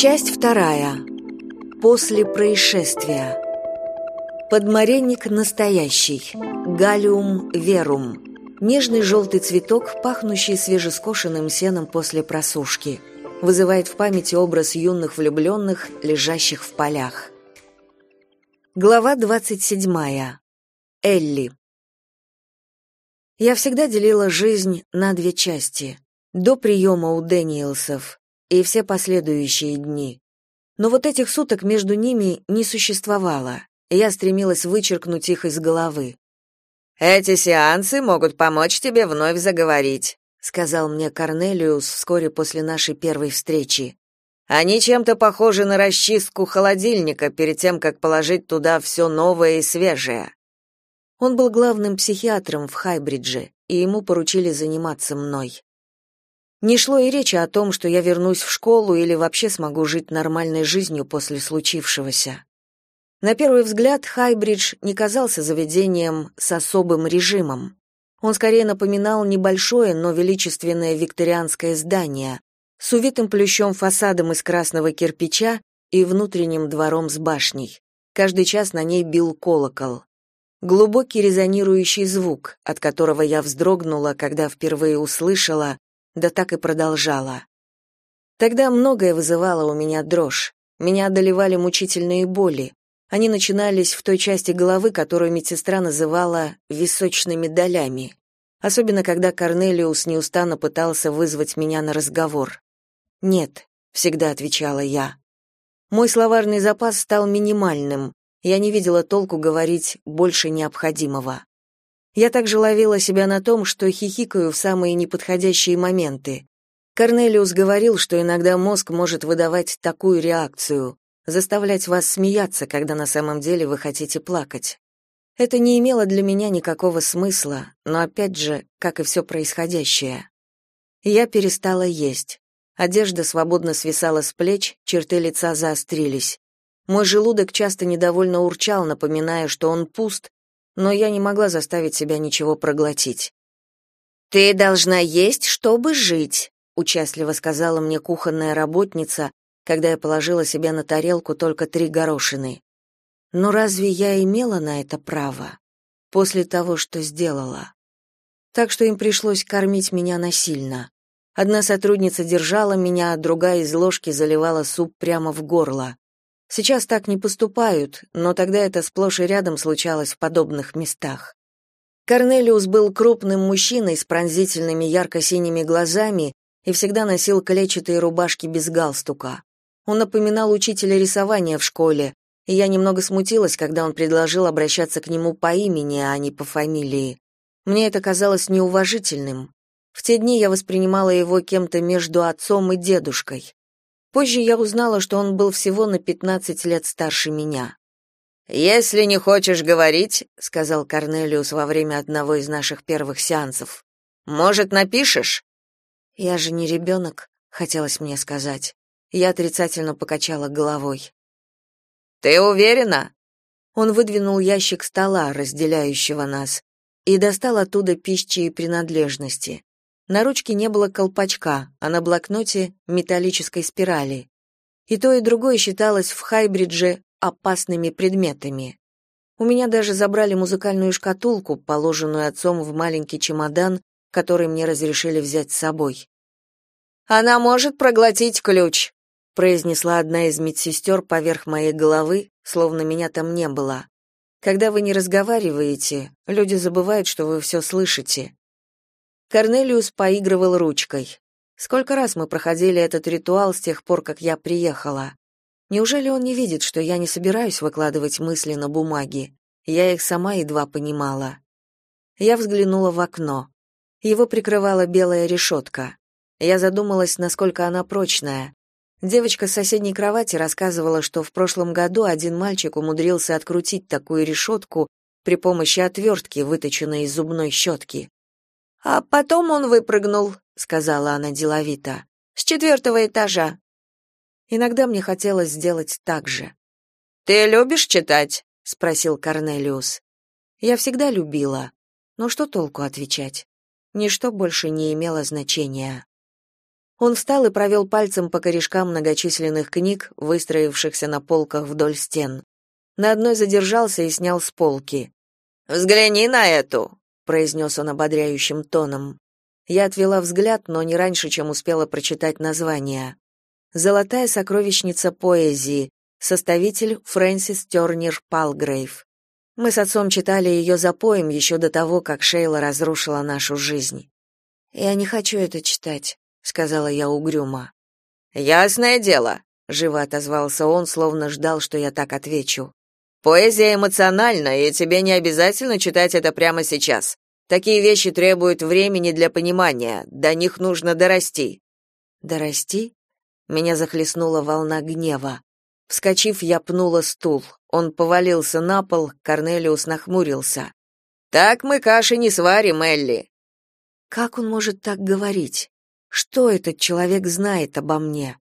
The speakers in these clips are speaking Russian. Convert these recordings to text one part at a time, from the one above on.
Часть вторая. После происшествия. Подмаренник настоящий. Галиум верум. Нежный желтый цветок, пахнущий свежескошенным сеном после просушки. Вызывает в памяти образ юных влюбленных, лежащих в полях. Глава 27. Элли. Я всегда делила жизнь на две части. До приема у Дэниелсов и все последующие дни. Но вот этих суток между ними не существовало. Я стремилась вычеркнуть их из головы. Эти сеансы могут помочь тебе вновь заговорить, сказал мне Корнелиус вскоре после нашей первой встречи. Они чем-то похожи на расчистку холодильника перед тем, как положить туда все новое и свежее. Он был главным психиатром в Хайбридже, и ему поручили заниматься мной. Не шло и речи о том, что я вернусь в школу или вообще смогу жить нормальной жизнью после случившегося. На первый взгляд Хайбридж не казался заведением с особым режимом. Он скорее напоминал небольшое, но величественное викторианское здание с увитым плющом фасадом из красного кирпича и внутренним двором с башней. Каждый час на ней бил колокол. Глубокий резонирующий звук, от которого я вздрогнула, когда впервые услышала, да так и продолжала. Тогда многое вызывало у меня дрожь. Меня одолевали мучительные боли, они начинались в той части головы, которую медсестра называла височными долями. Особенно когда Корнелиус неустанно пытался вызвать меня на разговор. "Нет", всегда отвечала я. Мой словарный запас стал минимальным. Я не видела толку говорить больше необходимого. Я также ловила себя на том, что хихикаю в самые неподходящие моменты. Корнелиус говорил, что иногда мозг может выдавать такую реакцию заставлять вас смеяться, когда на самом деле вы хотите плакать. Это не имело для меня никакого смысла, но опять же, как и все происходящее. Я перестала есть. Одежда свободно свисала с плеч, черты лица заострились. Мой желудок часто недовольно урчал, напоминая, что он пуст, но я не могла заставить себя ничего проглотить. «Ты должна есть, чтобы жить», — участливо сказала мне кухонная работница, когда я положила себе на тарелку только три горошины. Но разве я имела на это право после того, что сделала? Так что им пришлось кормить меня насильно. Одна сотрудница держала меня, другая из ложки заливала суп прямо в горло. Сейчас так не поступают, но тогда это сплошь и рядом случалось в подобных местах. Корнелиус был крупным мужчиной с пронзительными ярко-синими глазами и всегда носил клетчатые рубашки без галстука. Он напоминал учителя рисования в школе, и я немного смутилась, когда он предложил обращаться к нему по имени, а не по фамилии. Мне это казалось неуважительным. В те дни я воспринимала его кем-то между отцом и дедушкой. Позже я узнала, что он был всего на 15 лет старше меня. «Если не хочешь говорить», — сказал Корнелиус во время одного из наших первых сеансов, — «может, напишешь?» «Я же не ребенок», — хотелось мне сказать. Я отрицательно покачала головой. Ты уверена? Он выдвинул ящик стола, разделяющего нас, и достал оттуда пищи и принадлежности. На ручке не было колпачка, а на блокноте металлической спирали. И то, и другое считалось в Хайбридже опасными предметами. У меня даже забрали музыкальную шкатулку, положенную отцом в маленький чемодан, который мне разрешили взять с собой. Она может проглотить ключ, произнесла одна из медсестер поверх моей головы, словно меня там не было. Когда вы не разговариваете, люди забывают, что вы все слышите. Корнелиус поигрывал ручкой. Сколько раз мы проходили этот ритуал с тех пор, как я приехала. Неужели он не видит, что я не собираюсь выкладывать мысли на бумаге? Я их сама едва понимала. Я взглянула в окно. Его прикрывала белая решетка. Я задумалась, насколько она прочная. Девочка с соседней кровати рассказывала, что в прошлом году один мальчик умудрился открутить такую решетку при помощи отвертки, выточенной из зубной щетки. «А потом он выпрыгнул», — сказала она деловито, — «с четвертого этажа». Иногда мне хотелось сделать так же. «Ты любишь читать?» — спросил Корнелиус. «Я всегда любила. Но что толку отвечать? Ничто больше не имело значения». Он встал и провел пальцем по корешкам многочисленных книг, выстроившихся на полках вдоль стен. На одной задержался и снял с полки. «Взгляни на эту!» — произнес он ободряющим тоном. Я отвела взгляд, но не раньше, чем успела прочитать название. «Золотая сокровищница поэзии», составитель Фрэнсис Тернер Палгрейв. Мы с отцом читали ее за поем еще до того, как Шейла разрушила нашу жизнь. «Я не хочу это читать», — сказала я угрюмо. «Ясное дело», — живо отозвался он, словно ждал, что я так отвечу. «Поэзия эмоциональна, и тебе не обязательно читать это прямо сейчас. Такие вещи требуют времени для понимания, до них нужно дорасти». «Дорасти?» Меня захлестнула волна гнева. Вскочив, я пнула стул. Он повалился на пол, Корнелиус нахмурился. «Так мы каши не сварим, Элли». «Как он может так говорить? Что этот человек знает обо мне?»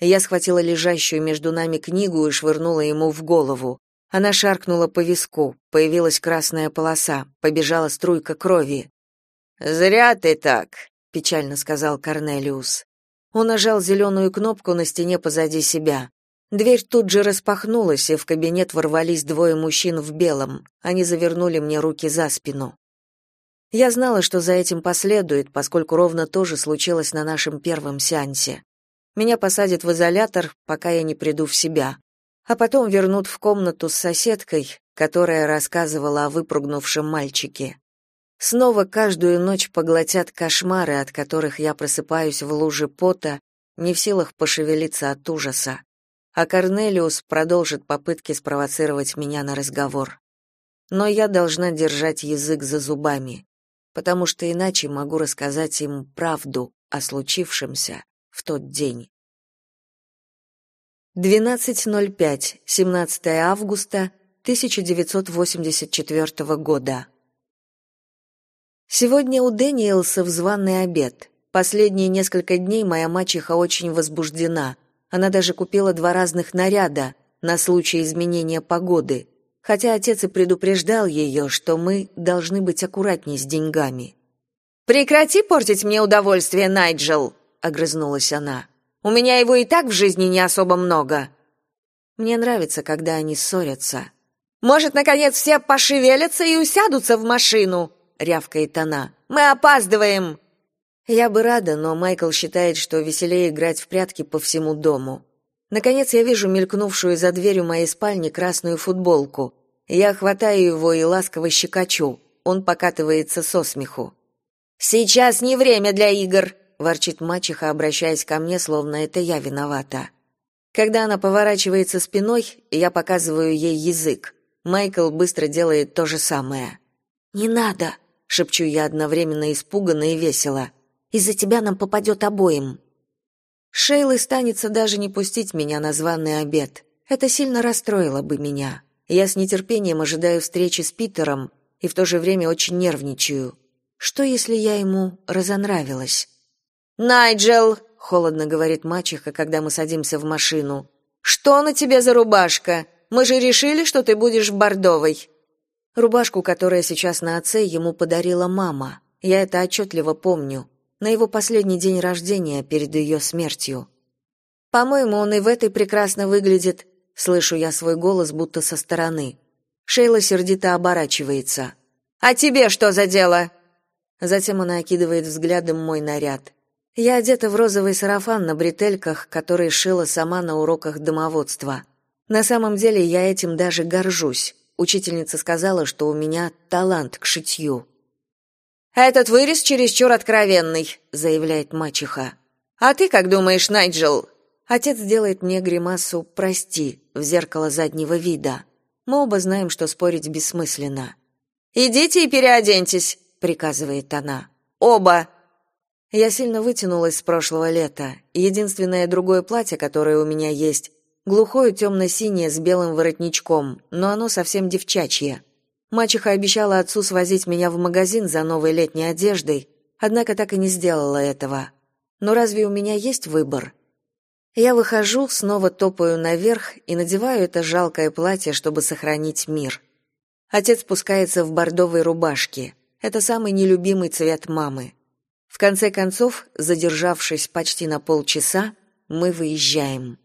Я схватила лежащую между нами книгу и швырнула ему в голову. Она шаркнула по виску, появилась красная полоса, побежала струйка крови. «Зря ты так», — печально сказал Корнелиус. Он нажал зеленую кнопку на стене позади себя. Дверь тут же распахнулась, и в кабинет ворвались двое мужчин в белом. Они завернули мне руки за спину. Я знала, что за этим последует, поскольку ровно то же случилось на нашем первом сеансе. Меня посадят в изолятор, пока я не приду в себя, а потом вернут в комнату с соседкой, которая рассказывала о выпрыгнувшем мальчике. Снова каждую ночь поглотят кошмары, от которых я просыпаюсь в луже пота, не в силах пошевелиться от ужаса а Корнелиус продолжит попытки спровоцировать меня на разговор. Но я должна держать язык за зубами, потому что иначе могу рассказать им правду о случившемся в тот день. 12.05, 17 августа 1984 года. Сегодня у Дэниелса званый обед. Последние несколько дней моя мачеха очень возбуждена — она даже купила два разных наряда на случай изменения погоды, хотя отец и предупреждал ее, что мы должны быть аккуратнее с деньгами. «Прекрати портить мне удовольствие, Найджел!» — огрызнулась она. «У меня его и так в жизни не особо много». Мне нравится, когда они ссорятся. «Может, наконец, все пошевелятся и усядутся в машину?» — рявкает она. «Мы опаздываем!» Я бы рада, но Майкл считает, что веселее играть в прятки по всему дому. Наконец я вижу мелькнувшую за дверью моей спальни красную футболку. Я хватаю его и ласково щекочу. Он покатывается со смеху. «Сейчас не время для игр!» — ворчит мачеха, обращаясь ко мне, словно это я виновата. Когда она поворачивается спиной, я показываю ей язык. Майкл быстро делает то же самое. «Не надо!» — шепчу я одновременно испуганно и весело. Из-за тебя нам попадет обоим. Шейлы станется даже не пустить меня на званый обед. Это сильно расстроило бы меня. Я с нетерпением ожидаю встречи с Питером и в то же время очень нервничаю. Что, если я ему разонравилась? «Найджел!» — холодно говорит мачеха, когда мы садимся в машину. «Что на тебе за рубашка? Мы же решили, что ты будешь в бордовой». Рубашку, которая сейчас на отце, ему подарила мама. Я это отчетливо помню на его последний день рождения перед ее смертью. По-моему, он и в этой прекрасно выглядит. Слышу я свой голос будто со стороны. Шейла сердито оборачивается. А тебе что за дело? Затем она окидывает взглядом мой наряд. Я одета в розовый сарафан на бретельках, который шила сама на уроках домоводства. На самом деле я этим даже горжусь. Учительница сказала, что у меня талант к шитью. «Этот вырез чересчур откровенный», — заявляет мачеха. «А ты как думаешь, Найджел?» Отец делает мне гримасу «прости» в зеркало заднего вида. Мы оба знаем, что спорить бессмысленно. «Идите и переоденьтесь», — приказывает она. «Оба!» Я сильно вытянулась с прошлого лета. Единственное другое платье, которое у меня есть, глухое темно-синее с белым воротничком, но оно совсем девчачье. Мачеха обещала отцу свозить меня в магазин за новой летней одеждой, однако так и не сделала этого. Но разве у меня есть выбор? Я выхожу, снова топаю наверх и надеваю это жалкое платье, чтобы сохранить мир. Отец спускается в бордовой рубашке. Это самый нелюбимый цвет мамы. В конце концов, задержавшись почти на полчаса, мы выезжаем.